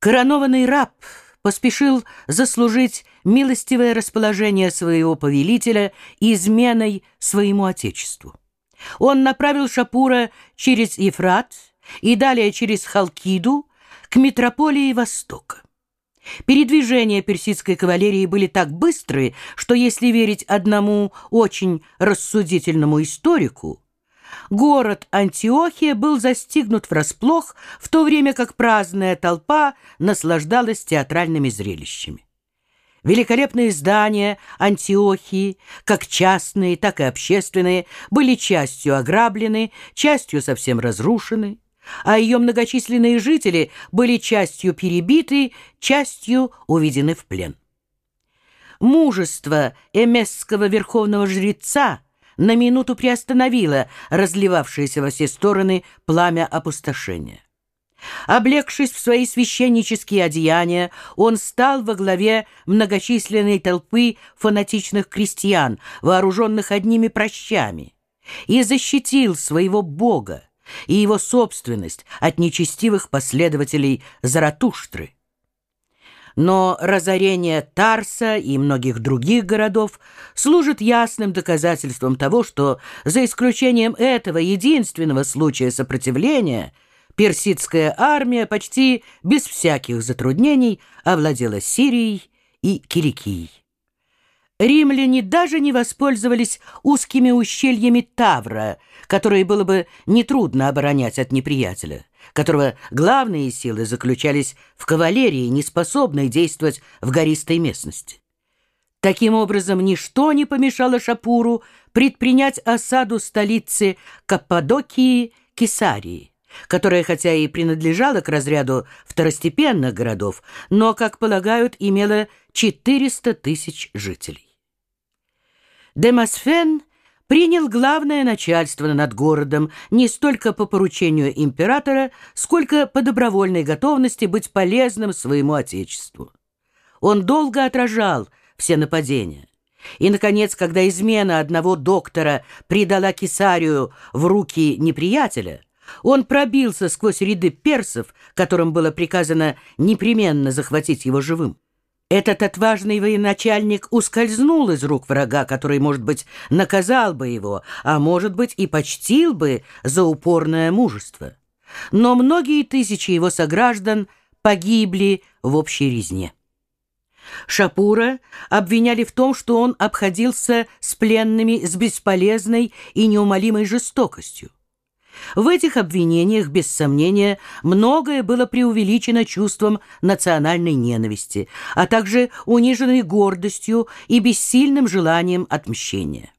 Коронованный раб поспешил заслужить милостивое расположение своего повелителя изменой своему отечеству. Он направил Шапура через Ефрат и далее через Халкиду к метрополии Востока. Передвижения персидской кавалерии были так быстрые, что, если верить одному очень рассудительному историку, город Антиохия был застигнут врасплох, в то время как праздная толпа наслаждалась театральными зрелищами. Великолепные здания Антиохии, как частные, так и общественные, были частью ограблены, частью совсем разрушены, а ее многочисленные жители были частью перебиты, частью уведены в плен. Мужество эмесского верховного жреца на минуту приостановило разливавшееся во все стороны пламя опустошения. Облегшись в свои священнические одеяния, он стал во главе многочисленной толпы фанатичных крестьян, вооруженных одними прощами, и защитил своего Бога и его собственность от нечестивых последователей Заратуштры. Но разорение Тарса и многих других городов служит ясным доказательством того, что, за исключением этого единственного случая сопротивления – персидская армия почти без всяких затруднений овладела Сирией и Киликией. Римляне даже не воспользовались узкими ущельями Тавра, которые было бы нетрудно оборонять от неприятеля, которого главные силы заключались в кавалерии, не способной действовать в гористой местности. Таким образом, ничто не помешало Шапуру предпринять осаду столицы Каппадокии Кесарии которая хотя и принадлежала к разряду второстепенных городов, но, как полагают, имела 400 тысяч жителей. Демосфен принял главное начальство над городом не столько по поручению императора, сколько по добровольной готовности быть полезным своему отечеству. Он долго отражал все нападения. И, наконец, когда измена одного доктора придала Кесарию в руки неприятеля, он пробился сквозь ряды персов, которым было приказано непременно захватить его живым. Этот отважный военачальник ускользнул из рук врага, который, может быть, наказал бы его, а может быть и почтил бы за упорное мужество. Но многие тысячи его сограждан погибли в общей резне. Шапура обвиняли в том, что он обходился с пленными с бесполезной и неумолимой жестокостью. В этих обвинениях, без сомнения, многое было преувеличено чувством национальной ненависти, а также униженной гордостью и бессильным желанием отмщения.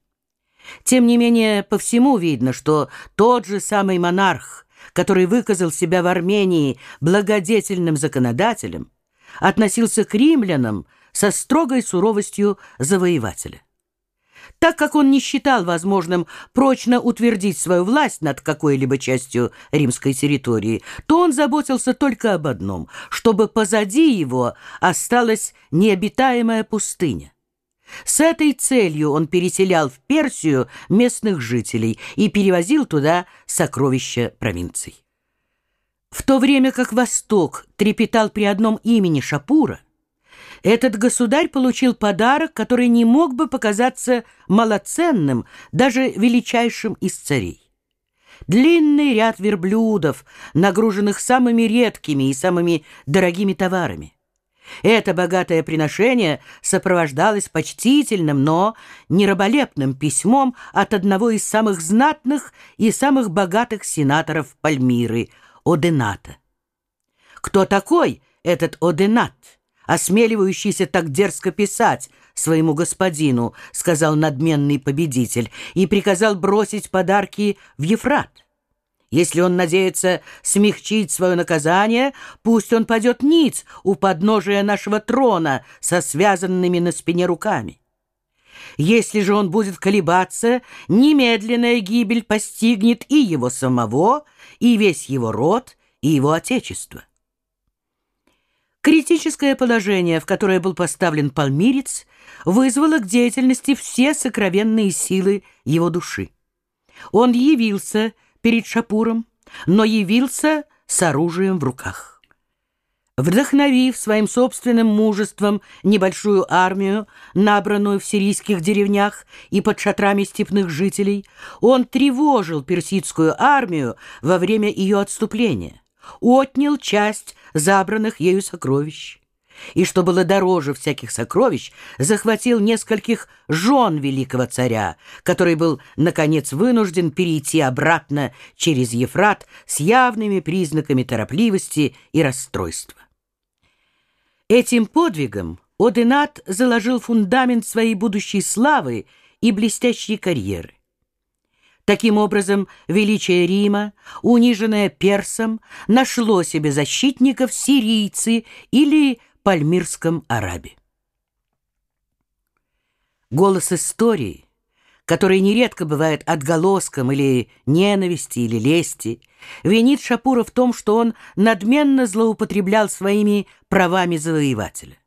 Тем не менее, по всему видно, что тот же самый монарх, который выказал себя в Армении благодетельным законодателем, относился к римлянам со строгой суровостью завоевателя. Так как он не считал возможным прочно утвердить свою власть над какой-либо частью римской территории, то он заботился только об одном, чтобы позади его осталась необитаемая пустыня. С этой целью он переселял в Персию местных жителей и перевозил туда сокровища провинций. В то время как Восток трепетал при одном имени Шапура, этот государь получил подарок, который не мог бы показаться малоценным даже величайшим из царей. Длинный ряд верблюдов, нагруженных самыми редкими и самыми дорогими товарами. Это богатое приношение сопровождалось почтительным, но нераболепным письмом от одного из самых знатных и самых богатых сенаторов Пальмиры, Одената. Кто такой этот Оденат? Осмеливающийся так дерзко писать своему господину, сказал надменный победитель, и приказал бросить подарки в Ефрат. Если он надеется смягчить свое наказание, пусть он падет ниц у подножия нашего трона со связанными на спине руками. Если же он будет колебаться, немедленная гибель постигнет и его самого, и весь его род, и его отечество. Критическое положение, в которое был поставлен Пальмирец, вызвало к деятельности все сокровенные силы его души. Он явился перед Шапуром, но явился с оружием в руках. Вдохновив своим собственным мужеством небольшую армию, набранную в сирийских деревнях и под шатрами степных жителей, он тревожил персидскую армию во время ее отступления, отнял часть забранных ею сокровищ и, что было дороже всяких сокровищ, захватил нескольких жен великого царя, который был, наконец, вынужден перейти обратно через Ефрат с явными признаками торопливости и расстройства. Этим подвигом Оденат заложил фундамент своей будущей славы и блестящей карьеры. Таким образом, величие Рима, униженное персом, нашло себе защитников сирийцы или Пальмирском арабе. Голос истории, который нередко бывает отголоском или ненависти, или лести, винит Шапура в том, что он надменно злоупотреблял своими правами завоевателя.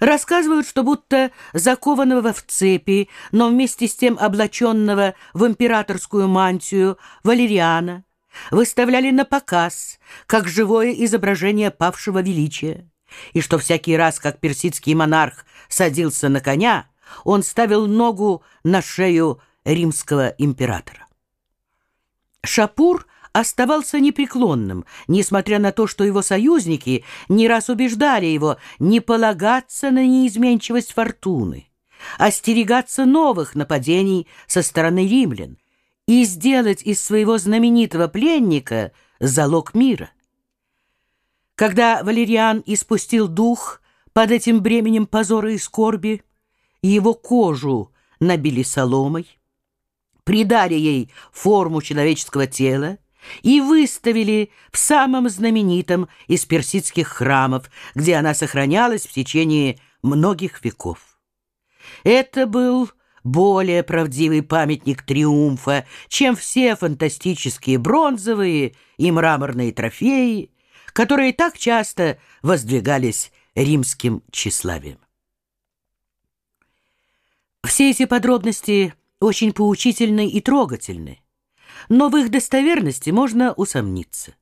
Рассказывают, что будто закованного в цепи, но вместе с тем облаченного в императорскую мантию Валериана выставляли на показ, как живое изображение павшего величия и что всякий раз, как персидский монарх садился на коня, он ставил ногу на шею римского императора. Шапур оставался непреклонным, несмотря на то, что его союзники не раз убеждали его не полагаться на неизменчивость фортуны, остерегаться новых нападений со стороны римлян и сделать из своего знаменитого пленника залог мира. Когда Валериан испустил дух под этим бременем позора и скорби, его кожу набили соломой, придали ей форму человеческого тела и выставили в самом знаменитом из персидских храмов, где она сохранялась в течение многих веков. Это был более правдивый памятник триумфа, чем все фантастические бронзовые и мраморные трофеи, которые так часто воздвигались римским тщеславием. Все эти подробности очень поучительны и трогательны, но в их достоверности можно усомниться.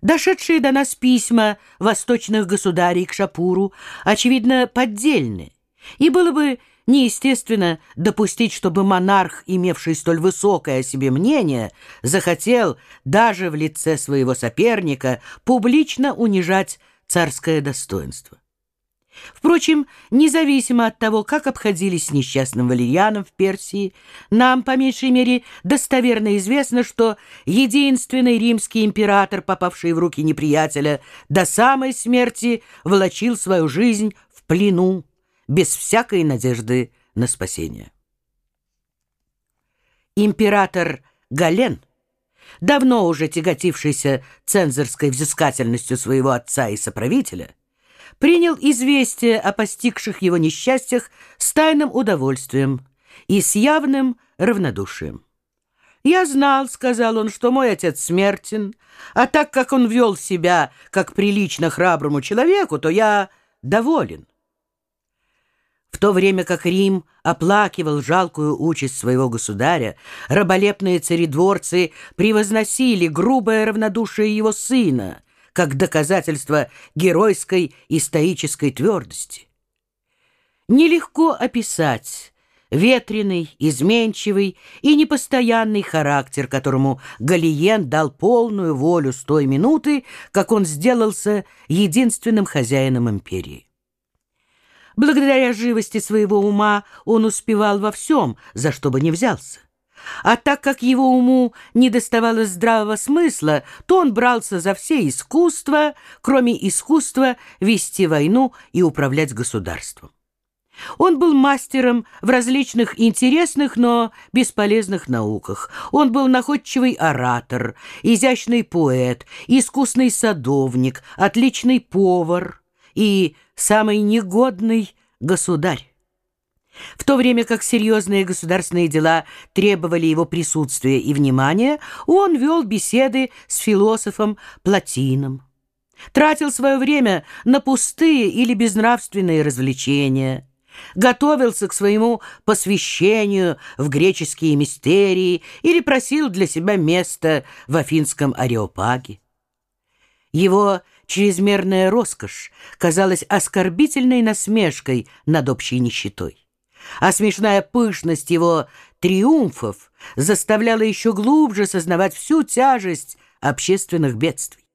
Дошедшие до нас письма восточных государей к Шапуру, очевидно, поддельны, и было бы Неестественно допустить, чтобы монарх, имевший столь высокое о себе мнение, захотел даже в лице своего соперника публично унижать царское достоинство. Впрочем, независимо от того, как обходились с несчастным Валерьяном в Персии, нам, по меньшей мере, достоверно известно, что единственный римский император, попавший в руки неприятеля, до самой смерти волочил свою жизнь в плену без всякой надежды на спасение. Император Гален, давно уже тяготившийся цензорской взыскательностью своего отца и соправителя, принял известие о постигших его несчастьях с тайным удовольствием и с явным равнодушием. «Я знал, — сказал он, — что мой отец смертен, а так как он вел себя как прилично храброму человеку, то я доволен». В то время как Рим оплакивал жалкую участь своего государя, раболепные царедворцы превозносили грубое равнодушие его сына, как доказательство геройской и стоической твердости. Нелегко описать ветреный, изменчивый и непостоянный характер, которому Галиен дал полную волю с той минуты, как он сделался единственным хозяином империи. Благодаря живости своего ума он успевал во всем, за что бы ни взялся. А так как его уму не доставало здравого смысла, то он брался за все искусства, кроме искусства вести войну и управлять государством. Он был мастером в различных интересных, но бесполезных науках. Он был находчивый оратор, изящный поэт, искусный садовник, отличный повар и самый негодный государь. В то время как серьезные государственные дела требовали его присутствия и внимания, он вел беседы с философом Платином. Тратил свое время на пустые или безнравственные развлечения, готовился к своему посвящению в греческие мистерии или просил для себя место в Афинском Ареопаге. Его чрезмерная роскошь казалась оскорбительной насмешкой над общей нищетой. А смешная пышность его триумфов заставляла еще глубже сознавать всю тяжесть общественных бедствий.